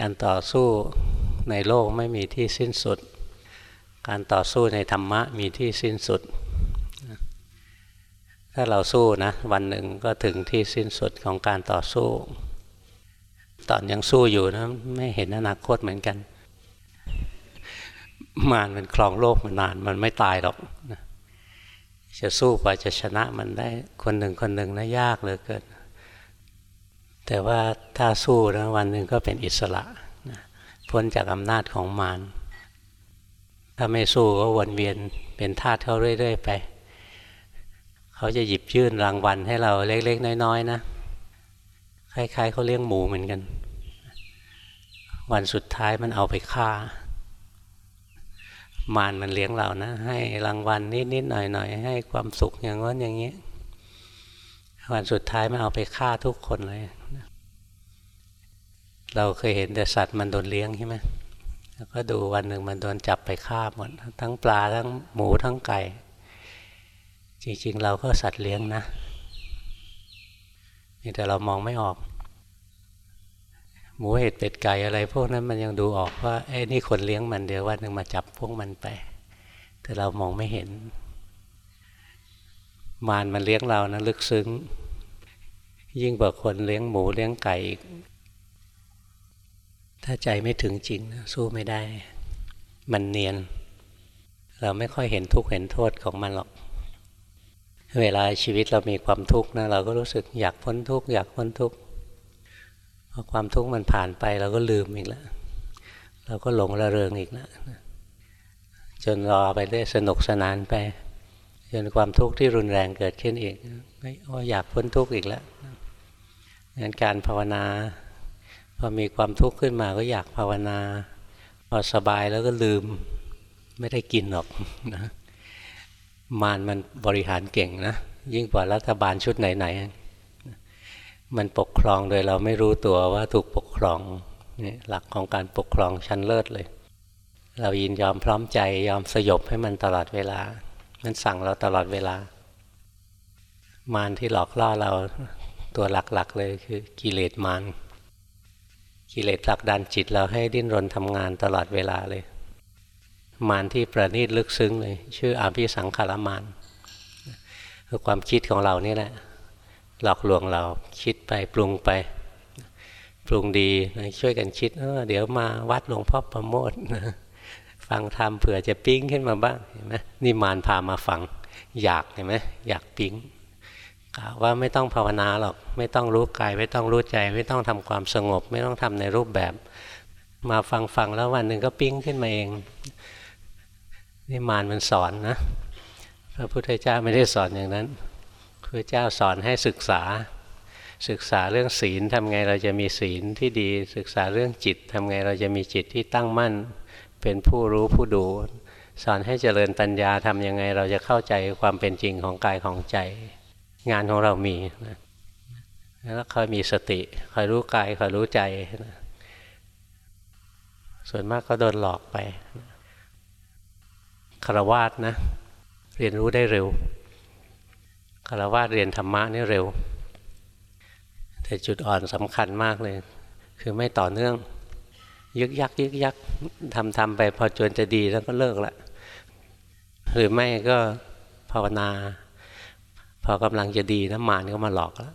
การต่อสู้ในโลกไม่มีที่สิ้นสุด การต่อสู้ในธรรมะมีที่สิ้นสุด ถ้าเราสู้นะวันหนึ่งก็ถึงที่สิ้นสุดของการต่อสู้ ตอนยังสู้อยู่นะไม่เห็นอนาคตเหมือนกัน มารมันคลองโลกมานานมันไม่ตายหรอกจะสู้กว่าจะชนะมันได้คนหนึ่งคนหนึ่งนะยากเหลือเกิน แต่ว่าถ้าสู้นะวันหนึ่งก็เป็นอิสระพ้นจากอำนาจของมารถ้าไม่สู้ก็วนเวียนเป็นทาสเขาเรื่อยๆไป เขาจะหยิบยื่นรางวัลให้เราเล็กๆ น้อยๆนะคล้ายๆเขาเลี้ยงหมูเหมือนกัน วันสุดท้ายมันเอาไปฆ่ามารมันเลี้ยงเรานะ ให้รางวัลนิดๆหน่อยๆให้ความสุขอย่างนั้นอย่างนี้ วันสุดท้ายมันเอาไปฆ่าทุกคนเลย เราเคยเห็นแต่สัตว์มันโดนเลี้ยงใช่ไหมแล้วก็ดูวันหนึ่งมันโดนจับไปฆ่าหมด ทั้งปลาทั้งหมูทั้งไก่ จริงๆ เราก็สัตว์เลี้ยงนะนี่แต่เรามองไม่ออก หมูเห็ดเป็ดไก่อะไร พวกนั้นมันยังดูออกว่าไอ้นี่คนเลี้ยงมันเดี๋ยววันหนึ่งมาจับพวกมันไป แต่เรามองไม่เห็น มารมันเลี้ยงเรานะลึกซึ้ง ยิ่งกว่าคนเลี้ยงหมูเลี้ยงไก่อีก ถ้าใจไม่ถึงจริงสู้ไม่ได้ มันเนียน เราไม่ค่อยเห็นทุกข์เห็นโทษของมันหรอก เวลาชีวิตเรามีความทุกข์นะเราก็รู้สึกอยากพ้นทุกข์อยากพ้นทุกข์พอความทุกข์มันผ่านไปเราก็ลืมอีกแล้วเราก็หลงระเริงอีกแล้วจนรอไปได้สนุกสนานไปจนความทุกข์ที่รุนแรงเกิดขึ้นอีกไม่อยากพ้นทุกข์อีกแล้วงั้นการภาวนา อมีความทุกข์ขึ้นมาก็อยากภาวนา พอสบายแล้วก็ลืมไม่ได้กินหรอกนะมารมันบริหารเก่งนะยิ่งกว่ารัฐบาลชุดไหนๆมันปกครองโดยเราไม่รู้ตัวว่าถูกปกครองนี่หลักของการปกครองชั้นเลิศเลย เรายินยอมพร้อมใจยอมสยบให้มันตลอดเวลา มันสั่งเราตลอดเวลา มารที่หลอกล่อเราตัวหลักๆเลยคือกิเลสมาร กิเลสผลักดันจิตเราให้ดิ้นรนทำงานตลอดเวลาเลย มารที่ประณีตลึกซึ้งเลย ชื่ออาภิสังขารมารคือความคิดของเรานี่แหละ หลอกลวงเราคิดไปปรุงไป ปรุงดีช่วยกันคิดเออเดี๋ยวมาวัดหลวงพ่อประโมทฟังธรรมเผื่อจะปิ้งขึ้นมาบ้างเห็นไหมนี่มารพามาฟัง อยากเห็นไหมอยากปิ้ง วว่าไม่ต้องภาวนาหรอก ไม่ต้องรู้กาย ไม่ต้องรู้ใจ ไม่ต้องทำความสงบ ไม่ต้องทำในรูปแบบ มาฟังฟังแล้ววันหนึ่งก็ปิ้งขึ้นมาเอง นี่มารมันสอนนะพระพุทธเจ้าไม่ได้สอนอย่างนั้นพระเจ้าสอนให้ศึกษา ศึกษาเรื่องศีลทำไงเราจะมีศีลที่ดี ศึกษาเรื่องจิตทำไงเราจะมีจิตที่ตั้งมั่น เป็นผู้รู้ผู้ดู สอนให้เจริญปัญญาทำยังไงเราจะเข้าใจความเป็นจริงของกายของใจ งานของเรามีนะแล้วคอยมีสติคอยรู้กายคอยรู้ใจนะส่วนมากก็โดนหลอกไปคารวาสนะเรียนรู้ได้เร็วคารวาสเรียนธรรมะนี่เร็ว แต่จุดอ่อนสำคัญมากเลย คือไม่ต่อเนื่อง ยึกยักยึกยักทำทำไปพอจนจะดีแล้วก็เลิกละหรือไม่ก็ภาวนา พอกำลังจะดีนะมารก็มาหลอกแล้ว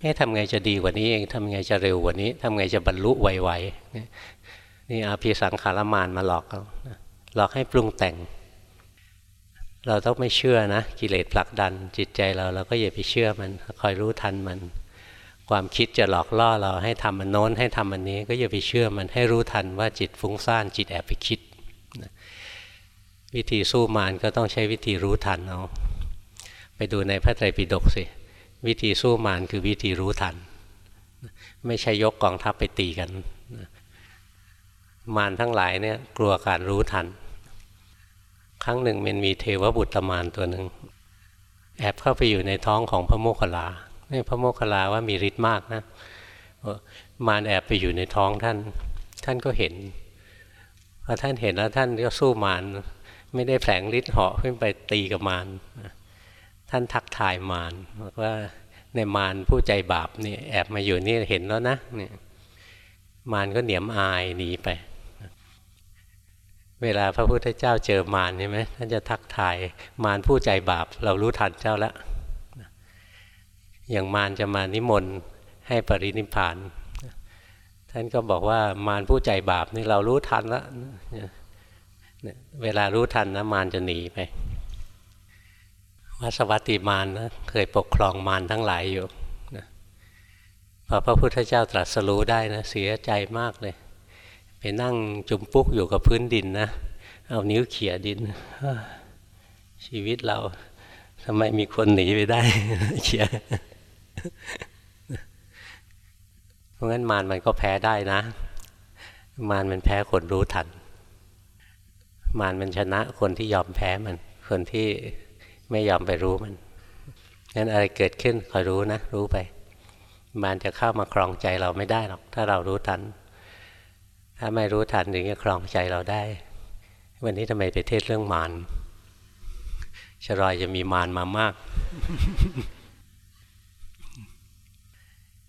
เอ๊ะทำไงจะดีกว่านี้เองทำไงจะเร็วกว่านี้ทำไงจะบรรลุไวๆนี่อาภีสังขารมารมาหลอกเราหลอกให้ปรุงแต่ง เราต้องไม่เชื่อนะกิเลสผลักดันจิตใจเราเราก็อย่าไปเชื่อมันคอยรู้ทันมัน ความคิดจะหลอกล่อเราให้ทำมันโน้นให้ทำมันนี้ ก็อย่าไปเชื่อมันให้รู้ทันว่าจิตฟุ้งซ่านจิตแอบไปคิด วิธีสู้มารก็ต้องใช้วิธีรู้ทันเอา ไปดูในพระไตรปิฎกสิ วิธีสู้มารคือวิธีรู้ทัน ไม่ใช่ยกกองทัพไปตีกัน มารทั้งหลายเนี่ยกลัวการรู้ทัน ครั้งหนึ่งมันมีเทวบุตรมารตัวหนึ่ง แอบเข้าไปอยู่ในท้องของพระโมคคัลลาเนี่ยพระโมคคัลลาว่ามีฤทธิ์มากนะมารแอบไปอยู่ในท้องท่าน ท่านก็เห็นพอท่านเห็นแล้วท่านก็สู้มารไม่ได้แผลงฤทธิ์เหาะขึ้นไปตีกับมาร ท่านทักทายมารบอกว่าในมารผู้ใจบาปนี่แอบมาอยู่นี่เห็นแล้วนะเนี่ยมารก็เหนียมอายหนีไป เวลาพระพุทธเจ้าเจอมารใช่ไหมท่านจะทักทายมารผู้ใจบาป เรารู้ทันเจ้าแล้วอย่างมารจะมานิมนต์ให้ปรินิพาน ท่านก็บอกว่ามารผู้ใจบาปนี่เรารู้ทันแล้วเวลารู้ทันนะมารจะหนีไป วสวัติมารนะเคยปกครองมารทั้งหลายอยู่นะพอพระพุทธเจ้าตรัสรู้ได้นะเสียใจมากเลย ไปนั่งจุมปุ๊กอยู่กับพื้นดินนะ เอานิ้วเขี่ยดิน ชีวิตเราทำไมมีคนหนีไปได้เขี่ยเพราะงั้นมารมันก็แพ้ได้นะ มารมันแพ้คนรู้ทัน มารมันชนะคนที่ยอมแพ้มัน คนที่ ไม่ยอมไปรู้มันงั้นอะไรเกิดขึ้นคอยรู้นะ รู้ไปมารจะเข้ามาครองใจเราไม่ได้หรอก ถ้าเรารู้ทัน ถ้าไม่รู้ทันถึงจะครองใจเราได้ วันนี้ทำไมไปเทศเรื่องมารชรอยจะมีมารมามาก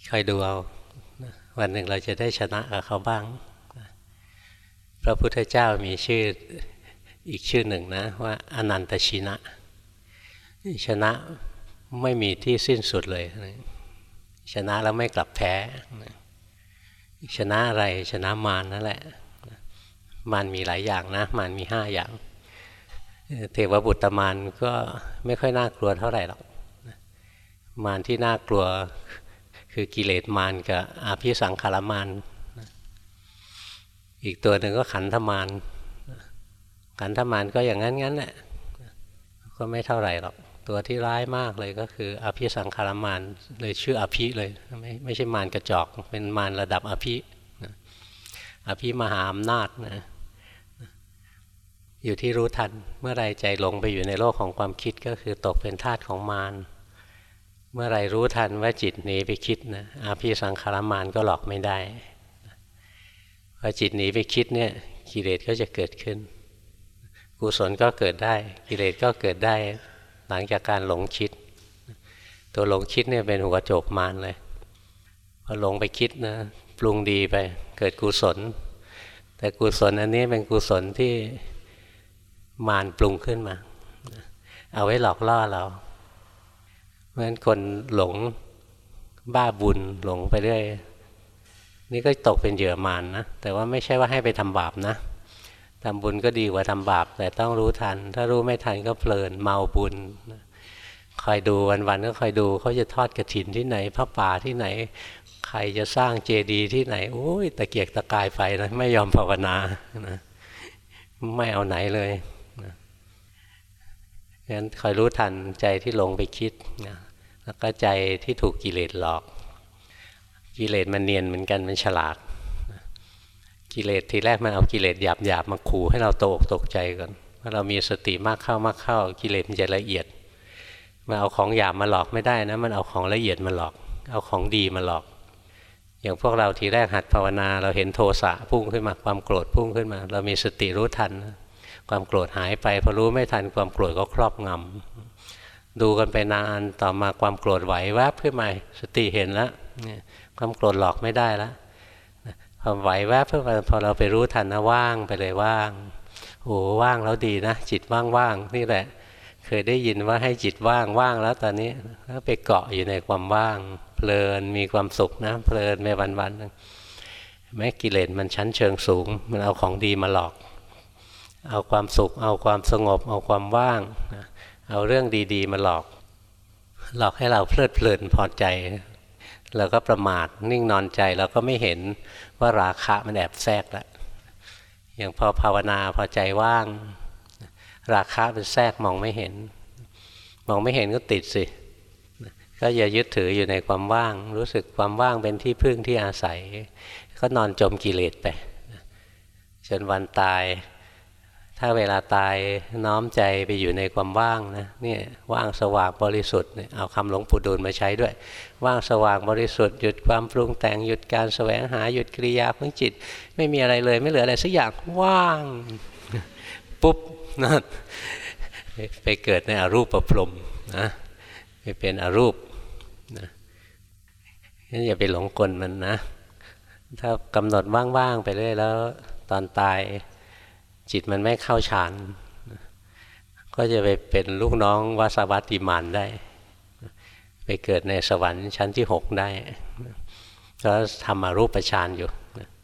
คอยดูเอาวันหนึ่งเราจะได้ชนะกับเขาบ้าง พระพุทธเจ้ามีชื่ออีกชื่อหนึ่งนะ ว่าอนันตชินะ ชนะไม่มีที่สิ้นสุดเลย ชนะแล้วไม่กลับแพ้ ชนะอะไรชนะมารนนั่นแหละ มารมีหลายอย่างนะ มารมีห้าอย่าง เทวบุตรมารก็ไม่ค่อยน่ากลัวเท่าไหร่หรอก มารที่น่ากลัวคือกิเลสมารกับอาภิสังขารมารอีกตัวหนึ่งก็ขันธมารขันธมารก็อย่างนั้นงั้นแหละก็ไม่เท่าไหร่หรอก ตัวที่ร้ายมากเลยก็คืออภิสังขารมารเลยชื่ออภิเลยไม่ไม่ใช่มารกระจอก เป็นมารระดับอภิอภิมหาอำนาจนะอยู่ที่รู้ทันเมื่อไรใจหลงไปอยู่ในโลกของความคิดก็คือตกเป็นทาสของมารเมื่อไรรู้ทันว่าจิตหนีไปคิดนะอาภิสังขารมานก็หลอกไม่ได้พอจิตหนีไปคิดเนี่ยกิเลสก็จะเกิดขึ้น กุศลก็เกิดได้ กิเลสก็เกิดได้ หลังจากการหลงคิด ตัวหลงคิดเนี่ยเป็นหัวโจกมานเลยพอหลงไปคิดนะปรุงดีไปเกิดกุศล แต่กุศลอันนี้เป็นกุศลที่มานปรุงขึ้นมา เอาไว้หลอกล่อเรา เพราะฉะนั้นคนหลงบ้าบุญหลงไปเรื่อยนี่ก็ตกเป็นเหยื่อมานนะแต่ว่าไม่ใช่ว่าให้ไปทำบาปนะ ทำบุญก็ดีกว่าทำบาป แต่ต้องรู้ทัน ถ้ารู้ไม่ทันก็เพลินเมาบุญ คอยดูวันๆก็คอยดูเขาจะทอดกระถินที่ไหนพระป่าที่ไหน ใครจะสร้างเจดีย์ที่ไหนโอ้ยตะเกียกตะกายไปนะไม่ยอมภาวนานะไม่เอาไหนเลยนะงั้นคอยรู้ทันใจที่ลงไปคิดนะแล้วก็ใจที่ถูกกิเลสหลอก กิเลสมันเนียนเหมือนกันมันฉลาด กิเลสทีแรกมันเอากิเลสหยาบหยาบมาขู่ให้เราตกตกใจก่อนว่าเรามีสติมากเข้ามากเข้า กิเลสมันจะละเอียดมันเอาของหยาบมาหลอกไม่ได้นะ มันเอาของละเอียดมาหลอก เอาของดีมาหลอก อย่างพวกเราทีแรกหัดภาวนา เราเห็นโทสะพุ่งขึ้นมาความโกรธพุ่งขึ้นมา เรามีสติรู้ทัน ความโกรธหายไปพอรู้ไม่ทันความโกรธก็ครอบงำดูกันไปนานต่อมาความโกรธไหวแวบขึ้นมาสติเห็นแล้วความโกรธหลอกไม่ได้แล้ว พอไหวแวบเพื่อพอเราไปรู้ทันนะว่างไปเลยว่างโอ้ว่างแล้วดีนะ จิตว่างๆนี่แหละ เคยได้ยินว่าให้จิตว่างว่างแล้วตอนนี้ก็ไปเกาะอยู่ในความว่าง เพลินมีความสุขนะเพลินไปวันๆแม้กิเลสมันชั้นเชิงสูง มันเอาของดีมาหลอก เอาความสุข เอาความสงบ เอาความว่างเอาเรื่องดีๆมาหลอก หลอกให้เราเพลิดเพลินพอใจ เราก็ประมาทนิ่งนอนใจเราก็ไม่เห็นว่าราคะมันแอบแทรกแล้วอย่างพอภาวนาพอใจว่าง ราคะมันแทรกมองไม่เห็น มองไม่เห็นก็ติดสิก็อย่ายึดถืออยู่ในความว่าง รู้สึกความว่างเป็นที่พึ่งที่อาศัย ก็นอนจมกิเลสไปจนวันตาย ถ้าเวลาตายน้อมใจไปอยู่ในความว่างนะนี่ว่างสว่างบริสุทธิ์เอาคำหลวงปู่ดูลมาใช้ด้วย ว่างสว่างบริสุทธิ์หยุดความปรุงแต่งหยุดการแสวงหาหยุดกิริยาของจิต ไม่มีอะไรเลยไม่เหลืออะไรสักอย่างว่าง ปุ๊บนั่นไปเกิดในอรูปประพรมนะไปเป็นอรูปนะงั้นอย่าไปหลงกลมันนะ ถ้ากำหนดว่างๆไปเรื่อยแล้วตอนตาย จิตมันไม่เข้าฌานก็จะไปเป็นลูกน้องวาสวัติมานได้ ไปเกิดในสวรรค์ชั้นที่หกได้ ก็ทำมารูปฌานอยู่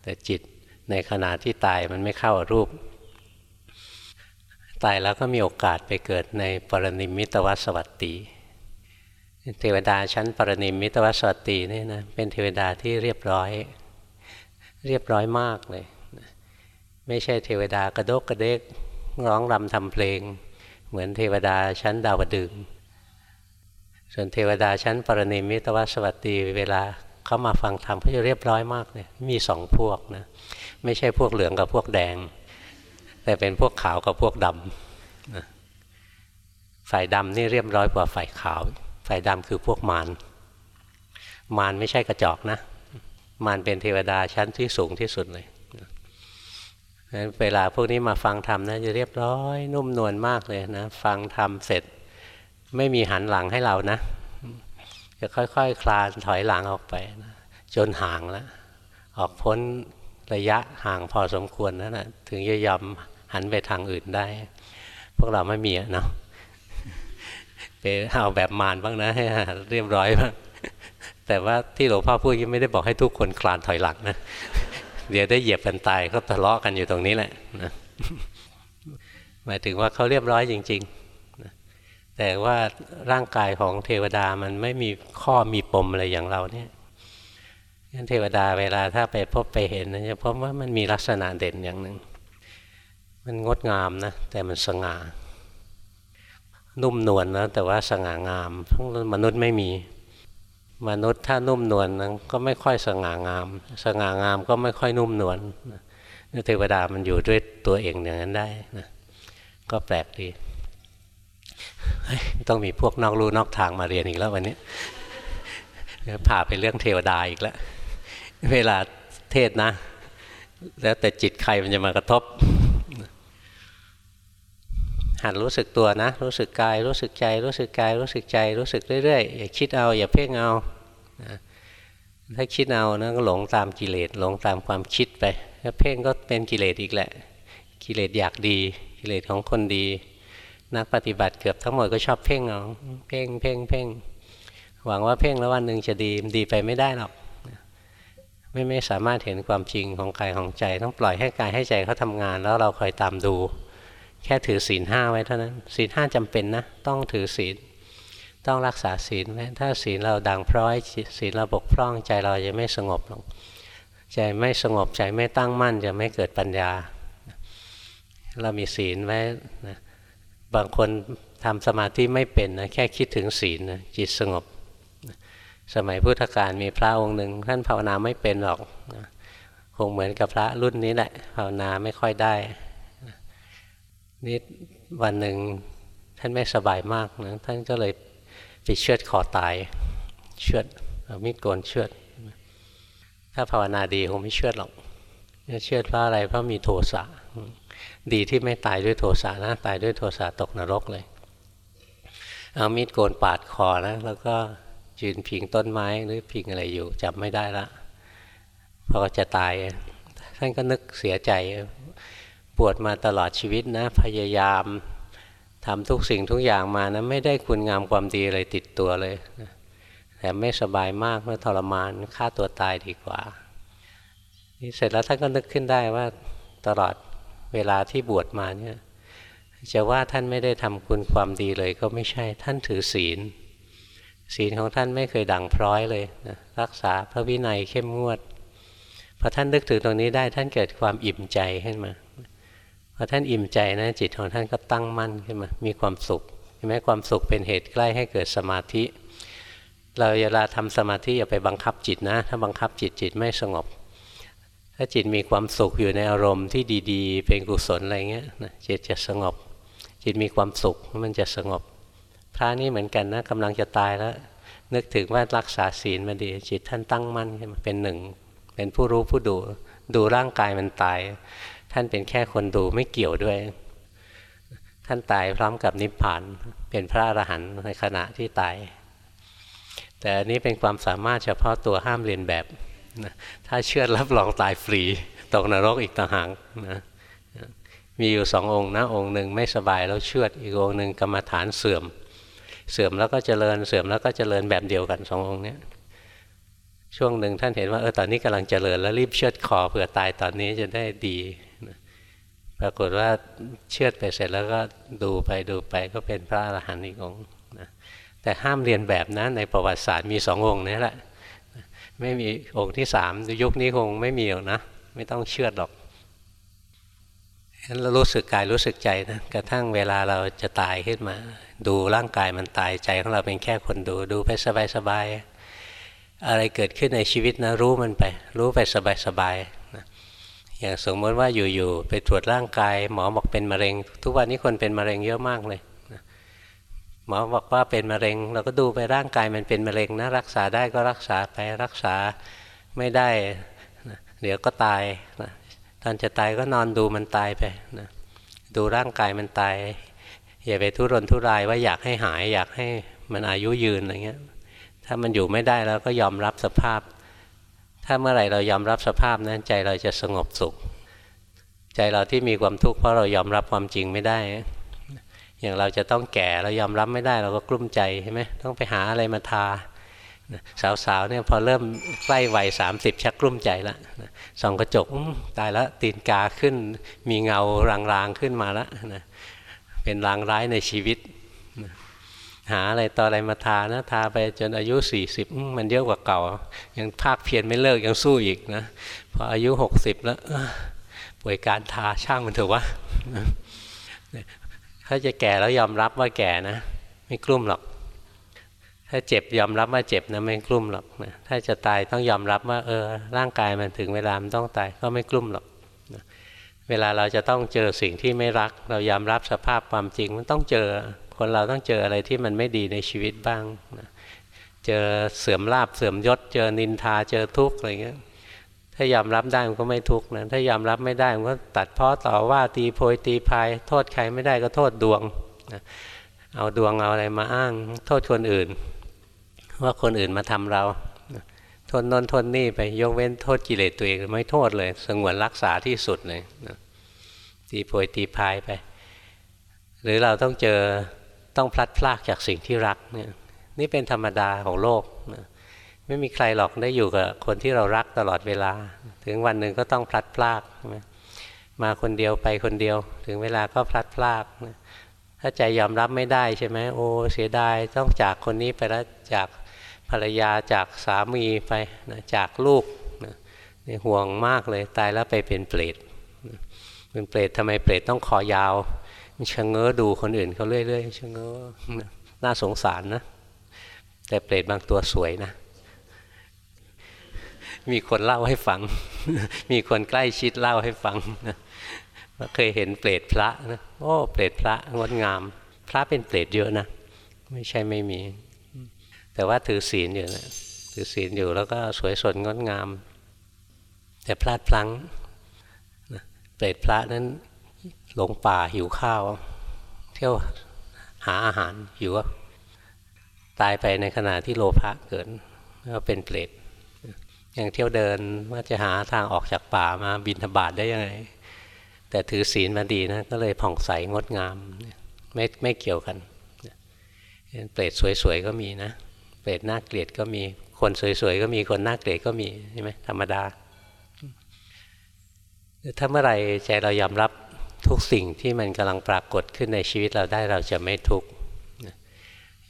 แต่จิตในขณะที่ตายมันไม่เข้ารูป ตายแล้วก็มีโอกาสไปเกิดในปรนิมิตวสวัตตีเทวดาชั้นปรนิมิตวสวัตตีนี่นะเป็นเทวดาที่เรียบร้อย เรียบร้อยมากเลย ไม่ใช่เทวดากระโดกกระเดกร้องรำทำเพลง เหมือนเทวดาชั้นดาวดึงส่วนเทวดาชั้นปรนิมิตวสวัตตีเวลาเขามาฟังธรรมเขาจะเรียบร้อยมากเลยมีสองพวกนะไม่ใช่พวกเหลืองกับพวกแดง แต่เป็นพวกขาวกับพวกดำนะฝ่ายดำนี่เรียบร้อยกว่าฝ่ายขาว ฝ่ายดำคือพวกมารมารไม่ใช่กระจอกนะ มารเป็นเทวดาชั้นที่สูงที่สุดเลย เวลาพวกนี้มาฟังธรรมนะจะเรียบร้อย นุ่มนวลมากเลยนะฟังธรรมเสร็จ ไม่มีหันหลังให้เรานะ จะค่อยๆคคลานถอยหลังออกไปนะจนห่างแล้วออกพ้นระยะห่างพอสมควรนั่นแหะถึงจะยอมหันไปทางอื่นได้ พวกเราไม่มีเนาะไปเอาแบบมารบ้างนะให้เรียบร้อยบ้างแต่ว่าที่หลวงพ่อพูดยังไม่ได้บอกให้ทุกคนคลานถอยหลังนะ เดี๋ยวได้เหยียบกันตายก็ทะเลาะกันอยู่ตรงนี้แหละนะหมายถึงว่าเขาเรียบร้อยจริงๆแต่ว่าร่างกายของเทวดามันไม่มีข้อมีปมอะไรอย่างเราเนี่ยงั้นเทวดาเวลาถ้าไปพบไปเห็นนะจะพบว่ามันมีลักษณะเด่นอย่างหนึ่ง มันงดงามนะแต่มันสง่า นุ่มนวลนะแต่ว่าสง่างามทั้งมนุษย์ไม่มี มนุษย์ถ้านุ่มนวลนะก็ไม่ค่อยสง่างาม สง่างามก็ไม่ค่อยนุ่มนวลเทวดามันอยู่ด้วยตัวเองอย่างนั้นได้นะก็แปลกดีต้องมีพวกนอกรู้นอกทางมาเรียนอีกแล้ววันนี้พาไปเรื่องเทวดาอีกแล้ว เวลาเทศนะ แล้วแต่จิตใครมันจะมากระทบ หันรู้สึกตัวนะ รู้สึกกาย รู้สึกใจ รู้สึกกาย รู้สึกใจ รู้สึกเรื่อยๆอย่าคิดเอา อย่าเพ่งเอาถ้าคิดเอานะก็หลงตามกิเลสหลงตามความคิดไปถ้าเพ่งก็เป็นกิเลสอีกแหละ กิเลสอยากดี กิเลสของคนดี นักปฏิบัติเกือบทั้งหมดก็ชอบเพ่งเอาเพ่งเพ่งเพ่งหวังว่าเพ่งแล้ววันหนึ่งจะดีดีไปไม่ได้หรอกไม่ไม่สามารถเห็นความจริงของกายของใจ ต้องปล่อยให้กายให้ใจเขาทำงาน แล้วเราคอยตามดู แค่ถือศีลห้าไว้เท่านั้นศีลห้าจำเป็นนะ ต้องถือศีลต้องรักษาศีลไว้ถ้าศีลเราดังพร้อยศีลเราบกพร่องใจเราจะไม่สงบหรอกใจไม่สงบใจไม่ตั้งมั่นจะไม่เกิดปัญญา เรามีศีลไว้นะบางคนทำสมาธิไม่เป็นนะแค่คิดถึงศีลนะจิตสงบ สมัยพุทธกาลมีพระองค์หนึ่งท่านภาวนาไม่เป็นหรอกนะคงเหมือนกับพระรุ่นนี้แหละภาวนาไม่ค่อยได้ นี่วันหนึ่งท่านไม่สบายมากนะท่านก็เลยไปเชือดคอตาย เชือดเอามีดโกนเชือด ถ้าภาวนาดีคงไม่เชือดหรอกเชือดเพราะอะไรเพราะมีโทสะดีที่ไม่ตายด้วยโทสะนะตายด้วยโทสะตกนรกเลย เอามีดโกนปาดคอนะแล้วก็ยืนพิงต้นไม้หรือพิงอะไรอยู่จำไม่ได้ละพอจะตายท่านก็นึกเสียใจ ปวดมาตลอดชีวิตนะพยายามทำทุกสิ่งทุกอย่างมานะไม่ได้คุณงามความดีอะไรติดตัวเลยแต่ไม่สบายมากเมื่อทรมานฆ่าตัวตายดีกว่านี่เสร็จแล้วท่านก็นึกขึ้นได้ว่าตลอดเวลาที่บวชมาเนี่ยจะว่าท่านไม่ได้ทำคุณความดีเลยก็ไม่ใช่ท่านถือศีล ศีลของท่านไม่เคยดังพร้อยเลยนะรักษาพระวินัยเข้มงวดพอท่านนึกถึงตรงนี้ได้ท่านเกิดความอิ่มใจขึ้นมา พอท่านอิ่มใจนะจิตของท่านก็ตั้งมั่นขึ้นมา มีความสุขใช่ไหมความสุขเป็นเหตุใกล้ให้เกิดสมาธิ เราเวลาทำสมาธิอย่าไปบังคับจิตนะ ถ้าบังคับจิตจิตไม่สงบ ถ้าจิตมีความสุขอยู่ในอารมณ์ที่ดีๆ เป็นกุศลอะไรเงี้ยจิตจะสงบ จิตมีความสุขมันจะสงบ พระนี่เหมือนกันนะกำลังจะตายแล้ว นึกถึงว่ารักษาศีลมาดี จิตท่านตั้งมั่นขึ้นมาเป็นหนึ่ง เป็นผู้รู้ผู้ดูดูร่างกายมันตาย ท่านเป็นแค่คนดูไม่เกี่ยวด้วย ท่านตายพร้อมกับนิพพานเป็นพระอรหันต์ในขณะที่ตาย แต่อันนี้เป็นความสามารถเฉพาะตัวห้ามเรียนแบบนะถ้าเชื่อรับรองตายฟรีตกนรกอีกต่างหากนะมีอยู่สององค์นะองค์หนึ่งไม่สบายแล้วเชื่ออีกองค์หนึ่งกรรมฐานเสื่อม เสื่อมแล้วก็เจริญเสื่อมแล้วก็เจริญแบบเดียวกันสององค์นี้ช่วงหนึ่งท่านเห็นว่าเออตอนนี้กำลังเจริญแล้วรีบเชือดคอเผื่อตายตอนนี้จะได้ดี รากฏว่าเชื่อดไปเสร็จแล้วก็ดูไปดูไปก็เป็นพระอรหันต์อีกองค์นะแต่ห้ามเรียนแบบนะในประวัติศาสตร์มีสององค์นี้แหละไม่มีองค์ที่สามยุคนี้คงไม่มีหรอกนะ ไม่ต้องเชื่อหรอกเรารู้สึกกายรู้สึกใจนะกระทั่งเวลาเราจะตายขึ้นมา ดูร่างกายมันตายใจของเราเป็นแค่คนดูดูไปสบายๆอะไรเกิดขึ้นในชีวิตนะรู้มันไป รู้ไปสบายๆนะ อย่างสมมติว่าอยู่ๆไปตรวจร่างกาย หมอบอกเป็นมะเร็ง ทุกวันนี้คนเป็นมะเร็งเยอะมากเลยหมอบอกว่าเป็นมะเร็ง เราก็ดูไปร่างกายมันเป็นมะเร็งนะรักษาได้ก็รักษาไปรักษาไม่ได้เดี๋ยวก็ตายนะตอนจะตายก็นอนดูมันตายไปนะดูร่างกายมันตายอย่าไปทุรนทุรายว่าอยากให้หาย อยากให้มันอายุยืนอะไรเงี้ยถ้ามันอยู่ไม่ได้เราก็ยอมรับสภาพ ถ้าเมื่อไหร่เรายอมรับสภาพนั้นใจเราจะสงบสุข ใจเราที่มีความทุกข์เพราะเรายอมรับความจริงไม่ได้ อย่างเราจะต้องแก่เรายอมรับไม่ได้เราก็กลุ้มใจใช่ไหมต้องไปหาอะไรมาทาสาวๆเนี่ยพอเริ่มใกล้วัยสามสิบชักกลุ้มใจล้วส่องกระจกตายแล้วตีนกาขึ้น มีเงารางๆขึ้นมาแล้วนะเป็นรางร้ายในชีวิต หาอะไรต่ออะไรมาทานะทาไปจนอายุสี่สิบมันเยอะกว่าเก่า ยังภาคเพียรไม่เลิกยังสู้อีกนะพออายุหกสิบแล้วป่วยการทาช่างมันเถอะวะถ้าจะแก่แล้วยอมรับว่าแก่นะ ไม่กลุ้มหรอก ถ้าเจ็บยอมรับว่าเจ็บนะไม่กลุ้มหรอกนะถ้าจะตายต้องยอมรับว่า เออ ร่างกายมันถึงเวลามันต้องตายก็ไม่กลุ้มหรอกนะเวลาเราจะต้องเจอสิ่งที่ไม่รัก เรายอมรับสภาพความจริงมันต้องเจอ คนเราต้องเจออะไรที่มันไม่ดีในชีวิตบ้างนะเจอเสื่อมลาบเสื่อมยศ เจอนินทาเจอทุกข์อะไรเงี้ยถ้ายอมรับได้มันก็ไม่ทุกข์นะถ้ายอมรับไม่ได้มันก็ตัดพ้อต่อว่าตีโพยตีพายโทษใครไม่ได้ก็โทษดวงนะเอาดวงเอาอะไรมาอ้าง โทษคนอื่น ว่าคนอื่นมาทำเราทนนนทนนี่ไปยกเว้นโทษกิเลสตัวเองไม่โทษเลย สงวนรักษาที่สุดเลยนะตีโพยตีพายไป หรือเราต้องเจอ ต้องพลัดพรากจากสิ่งที่รักเนี่ยนี่เป็นธรรมดาของโลกนะไม่มีใครหรอกได้อยู่กับคนที่เรารักตลอดเวลา ถึงวันหนึ่งก็ต้องพลัดพรากมาคนเดียวไปคนเดียว ถึงเวลาก็พลัดพรากถ้าใจยอมรับไม่ได้ใช่ไหมโอ้เสียดายต้องจากคนนี้ไปแล้วจากภรรยาจากสามีไปนะจากลูกนะนี่ห่วงมากเลยตายแล้วไปเป็นเปรตเป็นเปรตทำไมเปรตต้องคอยาว ชะเง้อดูคนอื่นเขาเรื่อยๆชะเง้อน่าสงสารนะ แต่เปรตบางตัวสวยนะ มีคนเล่าให้ฟัง มีคนใกล้ชิดเล่าให้ฟังนะเคยเห็นเปรตพระนะโอ้เปรตพระงดงาม พระเป็นเปรตเยอะนะ ไม่ใช่ไม่มี แต่ว่าถือศีลอยู่นะถือศีลอยู่แล้วก็สวยสดงดงาม แต่พลาดพลั้งเปรตพระนั้น หลงป่าหิวข้าว เที่ยวหาอาหารหิวตายไปในขณะที่โลภะเกิดก็เป็นเปรตอย่างเที่ยวเดินว่าจะหาทางออกจากป่ามาบินธบาตได้ยังไง แต่ถือศีลมาดีนะก็เลยผ่องใสงดงามไม่ไม่เกี่ยวกันเปรตสวยๆก็มีนะ เปรตน่าเกลียดก็มีคนสวยๆก็มีคนน่าเกลียดก็มีใช่ไหมธรรมดาถ้าเมื่อไรใจเรายอมรับ ทุกสิ่งที่มันกำลังปรากฏขึ้นในชีวิตเราได้เราจะไม่ทุกข์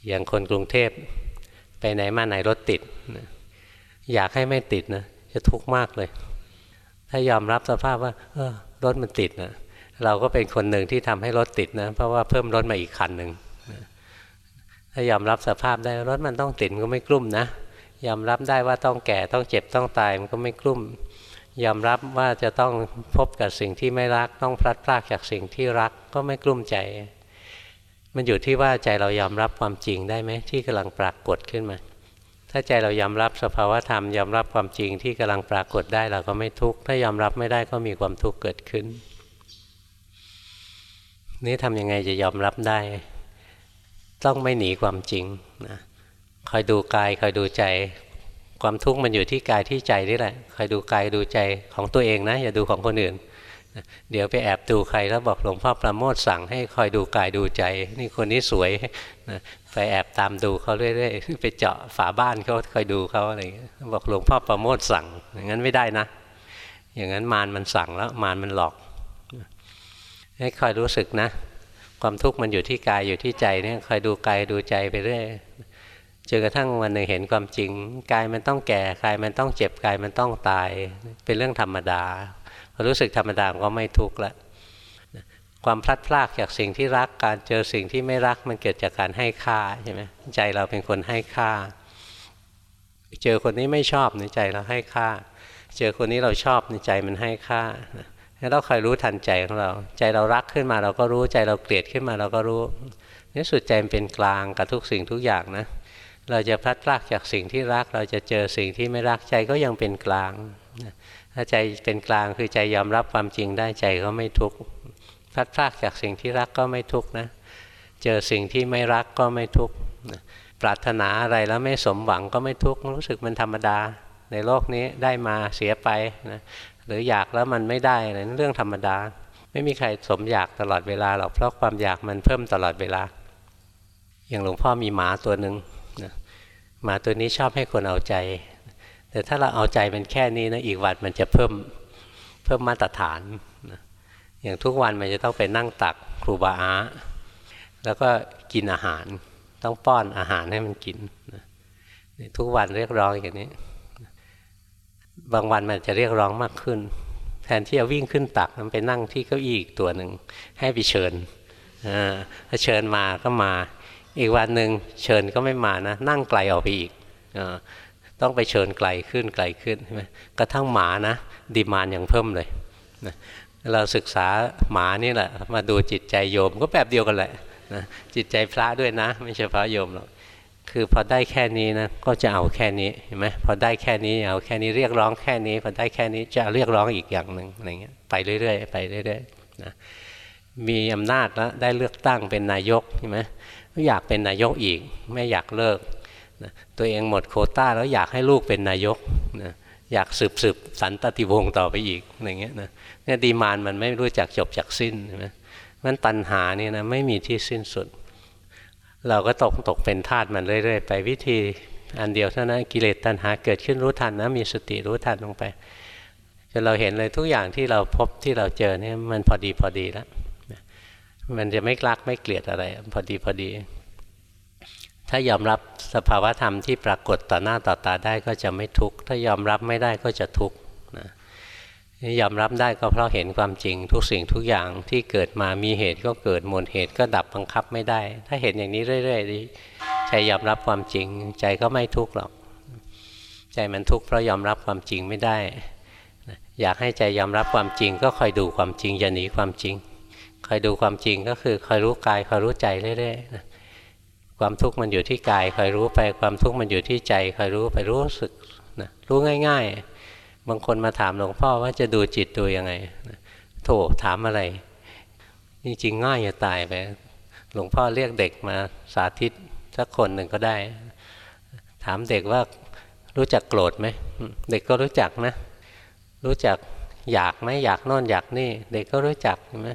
อย่างคนกรุงเทพไปไหนมาไหนรถติด อยากให้ไม่ติดนะจะทุกข์มากเลย ถ้ายอมรับสภาพว่า เออรถมันติดนะเราก็เป็นคนหนึ่งที่ทำให้รถติดนะ เพราะว่าเพิ่มรถมาอีกคันหนึ่งถ้ายอมรับสภาพได้รถมันต้องติดก็ไม่กลุ้มนะยอมรับได้ว่าต้องแก่ต้องเจ็บต้องตายมันก็ไม่กลุ้ม ยอมรับว่าจะต้องพบกับสิ่งที่ไม่รัก ต้องพลัดพรากจากสิ่งที่รักก็ไม่กลุ้มใจ มันอยู่ที่ว่าใจเรายอมรับความจริงได้ไหมที่กำลังปรากฏขึ้นมา ถ้าใจเรายอมรับสภาวธรรมยอมรับความจริงที่กำลังปรากฏได้เราก็ไม่ทุกข์ถ้ายอมรับไม่ได้ก็มีความทุกข์เกิดขึ้น นี่ทำยังไงจะยอมรับได้ ต้องไม่หนีความจริงนะคอยดูกายคอยดูใจ ความทุกข์มันอยู่ที่กายที่ใจนี่แหละคอยดูกายดูใจของตัวเองนะ อย่าดูของคนอื่น เดี๋ยวไปแอบดูใครแล้วบอกหลวงพ่อประโมทสั่งให้คอยดูกายดูใจ นี่คนนี้สวยนะไปแอบตามดูเขาเรื่อยๆไปเจาะฝาบ้านเขาคอยดูเขาอะไรอย่างเงี้ยบอกหลวงพ่อประโมทสั่ง อย่างนั้นไม่ได้นะ อย่างนั้นมารมันสั่งแล้วมารมันหลอก ให้คอยรู้สึกนะ ความทุกข์มันอยู่ที่กายอยู่ที่ใจเนี่ยคอยดูกายดูใจไปเรื่อย จนกระทั่งวันหนึ่งเห็นความจริงกายมันต้องแก่กายมันต้องเจ็บกายมันต้องตาย เป็นเรื่องธรรมดาพอรู้สึกธรรมดาก็ไม่ทุกข์ละความพลัดพรากจากสิ่งที่รักการเจอสิ่งที่ไม่รักมันเกิดจากการให้ค่าใช่ไหมใจเราเป็นคนให้ค่า เจอคนนี้ไม่ชอบในใจเราให้ค่า เจอคนนี้เราชอบในใจมันให้ค่าให้เราคอยรู้ทันใจของเรา ใจเรารักขึ้นมาเราก็รู้ใจเราเกลียดขึ้นมาเราก็รู้นี่สุดใจมันเป็นกลางกับทุกสิ่งทุกอย่างนะ เราจะพลัดพรากจากสิ่งที่รัก เราจะเจอสิ่งที่ไม่รักใจก็ยังเป็นกลางถ้าใจเป็นกลางคือใจยอมรับความจริงได้ใจก็ไม่ทุกข์พลัดพรากจากสิ่งที่รักก็ไม่ทุกข์นะเจอสิ่งที่ไม่รักก็ไม่ทุกข์ปรารถนาอะไรแล้วไม่สมหวังก็ไม่ทุกข์รู้สึกมันธรรมดา ในโลกนี้ได้มาเสียไปนะหรืออยากแล้วมันไม่ได้อะไรเรื่องธรรมดา ไม่มีใครสมอยากตลอดเวลาหรอกเพราะความอยากมันเพิ่มตลอดเวลา อย่างหลวงพ่อมีหมาตัวหนึ่ง หมาตัวนี้ชอบให้คนเอาใจ แต่ถ้าเราเอาใจเป็นแค่นี้นะอีกวันมันจะเพิ่มเพิ่มมาตรฐานนะอย่างทุกวันมันจะต้องไปนั่งตักครูบาอาแล้วก็กินอาหารต้องป้อนอาหารให้มันกินนะทุกวันเรียกร้องอย่างนี้ บางวันมันจะเรียกร้องมากขึ้น แทนที่จะวิ่งขึ้นตักมันไปนั่งที่เก้าอี้อีกตัวหนึ่งให้ไปเชิญถ้าเชิญมาก็มา อีกวันหนึ่งเชิญก็ไม่มานะ นั่งไกลออกไปอีกอต้องไปเชิญไกลขึ้นไกลขึ้นใช่ไหมกระทั่งหมานะดีมานอย่างเพิ่มเลยนะเราศึกษาหมานี่แหละมาดูจิตใจโยมก็แบบเดียวกันแหละนะจิตใจพระด้วยนะ ไม่ใช่พระโยมหรอกคือพอได้แค่นี้นะก็จะเอาแค่นี้เห็นไหมพอได้แค่นี้เอาแค่นี้เรียกร้องแค่นี้ พอได้แค่นี้จะเรียกร้องอีกอย่างหนึ่งอะไรเงี้ยไปเรื่อยๆไปเรื่อยๆนะมีอำนาจแล้วได้เลือกตั้งเป็นนายกใช่ไหม อยากเป็นนายกอีก ไม่อยากเลิกนะตัวเองหมดโคต้าแล้วอยากให้ลูกเป็นนายกนะอยากสืบสืบสันตติวงศ์ต่อไปอีกอะไรเงี้ยนะเนี่ยดีมานมันไม่รู้จักจบจากสิ้นใช่ไหมมันตัณหานี่นะไม่มีที่สิ้นสุด เราก็ตกตกเป็นทาสมันเรื่อยๆ ไปวิธีอันเดียวเท่านั้นกิเลสตัณหาเกิดขึ้นรู้ทันนะมีสติรู้ทันลงไปจนเราเห็นเลยทุกอย่างที่เราพบที่เราเจอเนี่ยมันพอดีพอดีแล้ว มันจะไม่กลักไม่เกลียดอะไร พอดีพอดี ถ้ายอมรับสภาวธรรมที่ปรากฏต่อหน้าต่อตาได้ก็จะไม่ทุกข์ถ้ายอมรับไม่ได้ก็จะทุกข์นะยอมรับได้ก็เพราะเห็นความจริงทุกสิ่งทุกอย่างที่เกิดมามีเหตุก็เกิดหมดเหตุก็ดับบังคับไม่ได้ ถ้าเห็นอย่างนี้เรื่อยๆใจยอมรับความจริง ใจก็ไม่ทุกข์หรอก ใจมันทุกข์เพราะยอมรับความจริงไม่ได้ อยากให้ใจยอมรับความจริง ก็คอยดูความจริงอย่าหนีความจริง คอยดูความจริงก็คือคอยรู้กายคอยรู้ใจเรื่อยๆนะความทุกข์มันอยู่ที่กายคอยรู้ไปความทุกข์มันอยู่ที่ใจคอยรู้ไปรู้สึกนะรู้ง่าย ๆ บางคนมาถามหลวงพ่อว่าจะดูจิตดูยังไงโถถามอะไร จริงๆง่ายจะตายไป หลวงพ่อเรียกเด็กมาสาธิตสักคนหนึ่งก็ได้ ถามเด็กว่ารู้จักโกรธไหมเด็กก็รู้จักนะ รู้จักอยากไหมอยากโน่นอยากนี่ เด็กก็รู้จักใช่ไหม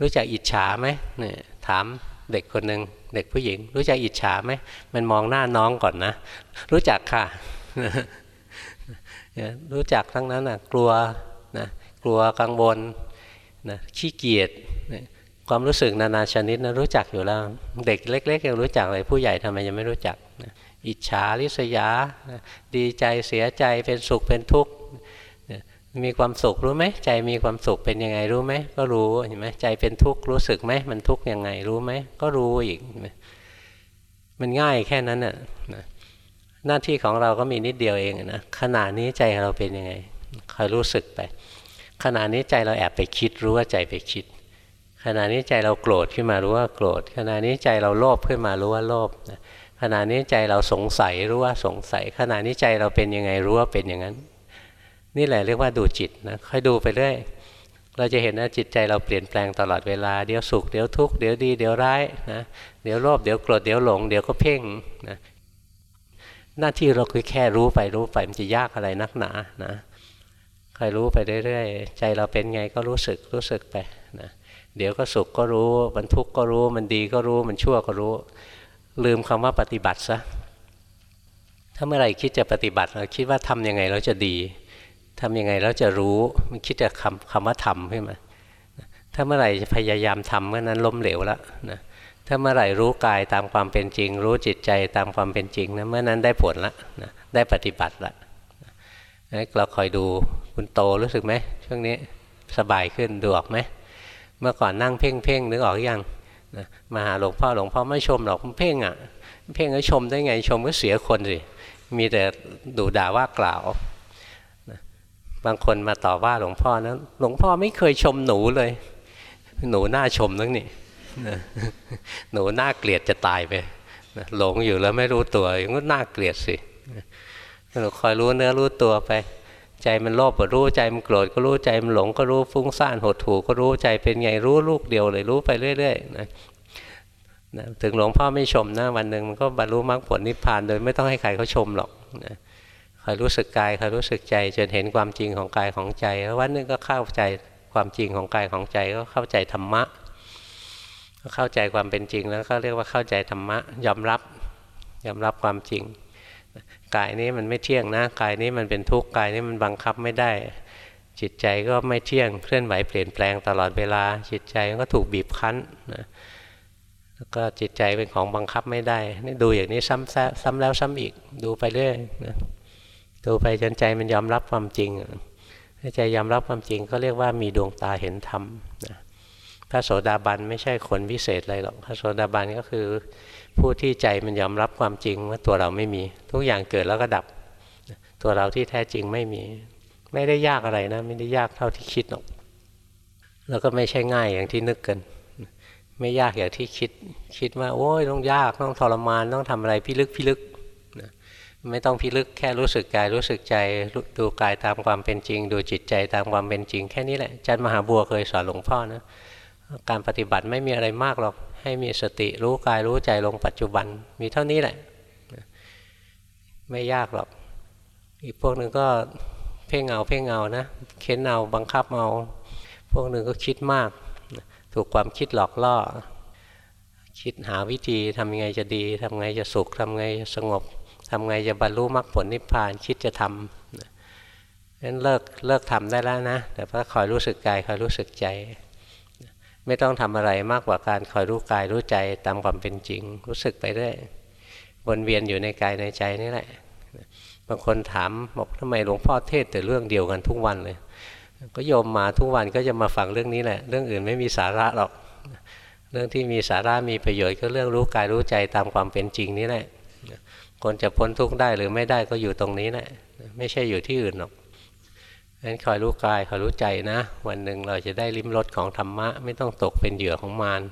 รู้จักอิจฉาไหมเนี่ยถามเด็กคนหนึ่งเด็กผู้หญิง รู้จักอิจฉาไหมมันมองหน้าน้องก่อนนะ รู้จักค่ะ รู้จักทั้งนั้นนะกลัวนะกลัวกังวลนะขี้เกียจความรู้สึกนานาชนิดนะรู้จักอยู่แล้ว เด็กเล็กๆยังรู้จักเลยผู้ใหญ่ทำไมยังไม่รู้จักนะอิจฉาริษยา ดีใจเสียใจเป็นสุขเป็นทุกข์ มีความสุขรู้ไหมใจมีความสุขเป็นยังไงรู้ไหมก็รู้เห็นไหมใจเป็นทุกข์รู้สึกไหมมันทุกข์ยังไงรู้ไหมก็รู้อีกมันง่ายแค่นั้นน่ะหน้าที่ของเราก็มีนิดเดียวเองนะขณะนี้ใจเราเป็นยังไงคอยรู้สึกไปขณะนี้ใจเราแอบไปคิดรู้ว่าใจไปคิด ขณะนี้ใจเราโกรธขึ้นมารู้ว่าโกรธ ขณะนี้ใจเราโลภขึ้นมารู้ว่าโลภขณะนี้ใจเราสงสัยรู้ว่าสงสัย ขณะนี้ใจเราเป็นยังไงรู้ว่าเป็นอย่างนั้น นี่แหละเรียกว่าดูจิตนะค่อยดูไปเรื่อยเราจะเห็นนะจิตใจเราเปลี่ยนแปลงตลอดเวลาเดี๋ยวสุขเดี๋ยวทุกข์เดี๋ยวดีเดี๋ยวร้ายนะเดี๋ยวโลภเดี๋ยวโกรธเดี๋ยวหลงเดี๋ยวก็เพ่งนะหน้าที่เราคือแค่รู้ไปรู้ไปมันจะยากอะไรนักหนานะคอยรู้ไปเรื่อยๆใจเราเป็นไงก็รู้สึกรู้สึกไปนะเดี๋ยวก็สุขก็รู้มันทุกข์ก็รู้มันดีก็รู้มันชั่วก็รู้ ลืมคำว่าปฏิบัติซะถ้าเมื่อไหร่คิดจะปฏิบัติเราคิดว่าทำยังไงเราจะดี ทำยังไงเราจะรู้มันคิดจะคำคำว่าทำขึ้นมาถ้าเมื่อไหร่จะพยายามทำเมื่อนั้นล้มเหลวแล้วนะถ้าเมื่อไหร่รู้กายตามความเป็นจริง รู้จิตใจตามความเป็นจริงนะเมื่อนั้นได้ผลละนะได้ปฏิบัติละเราคอยดูคุณโตรู้สึกไหมช่วงนี้สบายขึ้นดูออกไหมเมื่อก่อนนั่งเพ่งเพ่งนึกออกยังนะมาหาหลวงพ่อหลวงพ่อไม่ชมหรอกเพ่งอะ เพ่งก็ชมได้ไงชมก็เสียคนสิมีแต่ดูด่าว่ากล่าว บางคนมาต่อว่าหลวงพ่อนะหลวงพ่อไม่เคยชมหนูเลย หนูน่าชมนั่งนี่หนูน่าเกลียดจะตายไปหลงอยู่แล้วไม่รู้ตัวก็น่าเกลียดสิหนูคอยรู้เนื้อรู้ตัวไป ใจมันโลภก็รู้ใจมันโกรธก็รู้ใจมันหลงก็รู้ฟุ้งซ่านหดหู่ก็รู้ใจเป็นไงรู้ลูกเดียวเลยรู้ไปเรื่อยๆนะถึงหลวงพ่อไม่ชมนะวันหนึ่งมันก็บรรลุมรรคผลนิพพานโดยไม่ต้องให้ใครเขาชมหรอกนะ อยรู้สึกกายคอยรู้สึกใจจนเห็นความจริงของกายของใจแล้ววันนึงก็เข้าใจความจริงของกายของใจก็เข้าใจธรรมะเข้าใจความเป็นจริงแล้วก็เรียกว่าเข้าใจธรรมะยอมรับยอมรับความจริงกายนี้มันไม่เที่ยงนะกายนี้มันเป็นทุกข์กายนี้มันบังคับไม่ได้ จิตใจก็ไม่เที่ยงเคลื่อนไหวเปลี่ยนแปลงตลอดเวลา จิตใจก็ถูกบีบคั้นนะแล้วก็จิตใจเป็นของบังคับไม่ได้นี่ดูอย่างนี้ซ้ำซ้ำแล้วซ้ำอีกดูไปเรื่อยนะ ดูไปจนใจมันยอมรับความจริงถ้าใจยอมรับความจริงก็เรียกว่ามีดวงตาเห็นธรรมนะพระโสดาบันไม่ใช่คนพิเศษอะไรหรอกพระโสดาบันก็คือ ผู้ที่ใจมันยอมรับความจริงว่าตัวเราไม่มี ทุกอย่างเกิดแล้วก็ดับ ตัวเราที่แท้จริงไม่มี ไม่ได้ยากอะไรนะ ไม่ได้ยากเท่าที่คิดหรอก แล้วก็ไม่ใช่ง่ายอย่างที่นึกกัน ไม่ยากอย่างที่คิด คิดว่า โอ้ยต้องยากต้องทรมานต้องทำอะไรพิลึกพิลึก ไม่ต้องพิลึกแค่รู้สึกกายรู้สึกใจดูกายตามความเป็นจริง ดูจิตใจตามความเป็นจริง แค่นี้แหละจันมหาบัวเคยสอนหลวงพ่อนะการปฏิบัติไม่มีอะไรมากหรอกให้มีสติรู้กายรู้ใจลงปัจจุบันมีเท่านี้แหละ ไม่ยากหรอก อีกพวกหนึ่งก็เพ่งเอาเพ่งเอานะเค้นเอาบังคับเอา พวกหนึ่งก็คิดมาก ถูกความคิดหลอกล่อคิดหาวิธีทำยังไงจะดีทำไงจะสุขทำไงจะสงบ ทำไงจะบรรลุมรรคผลนิพพานคิดจะทำนั้นเลิกเลิกทำได้แล้วนะ แต่ว่าคอยรู้สึกกายคอยรู้สึกใจ ไม่ต้องทำอะไรมากกว่าการคอยรู้กายรู้ใจตามความเป็นจริง รู้สึกไปเรื่อยวนเวียนอยู่ในกายในใจนี่แหละบางคนถามบอกทำไมหลวงพ่อเทศแต่เรื่องเดียวกันทุกวันเลย ก็โยมมาทุกวันก็จะมาฟังเรื่องนี้แหละ เรื่องอื่นไม่มีสาระหรอก เรื่องที่มีสาระมีประโยชน์ก็เรื่องรู้กายรู้ใจตามความเป็นจริงนี่แหละ คนจะพ้นทุกข์ได้หรือไม่ได้ก็อยู่ตรงนี้แหละไม่ใช่อยู่ที่อื่นหรอกงั้นคอยรู้กายคอยรู้ใจนะ วันหนึ่งเราจะได้ลิ้มรสของธรรมะ ไม่ต้องตกเป็นเหยื่อของมาร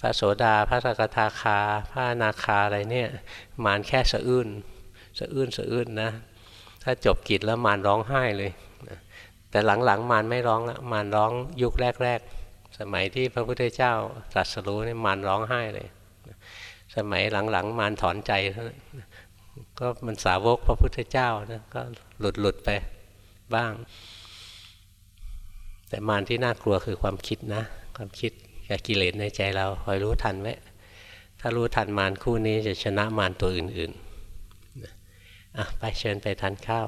พระโสดาพระสกทาคา พระนาคาอะไรเนี่ย มารแค่สะอื้นสะอื้นสะอื้นนะ ถ้าจบกิจแล้วมารร้องไห้เลยแต่หลังๆมารไม่ร้องล้วมารร้องยุคแรก ๆ สมัยที่พระพุทธเจ้าตรัสรู้นี่มารร้องไห้เลย สมัยหลังๆมารถอนใจ ก็มันสาวกพระพุทธเจ้านะก็หลุดหลุดไปบ้าง แต่มารที่น่ากลัวคือความคิดนะ ความคิดกับกิเลสในใจเราคอยรู้ทันไว้ถ้ารู้ทันมารคู่นี้จะชนะมารตัวอื่นๆอะไปเชิญไปทานข้าว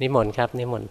นิมนต์ครับ นิมนต์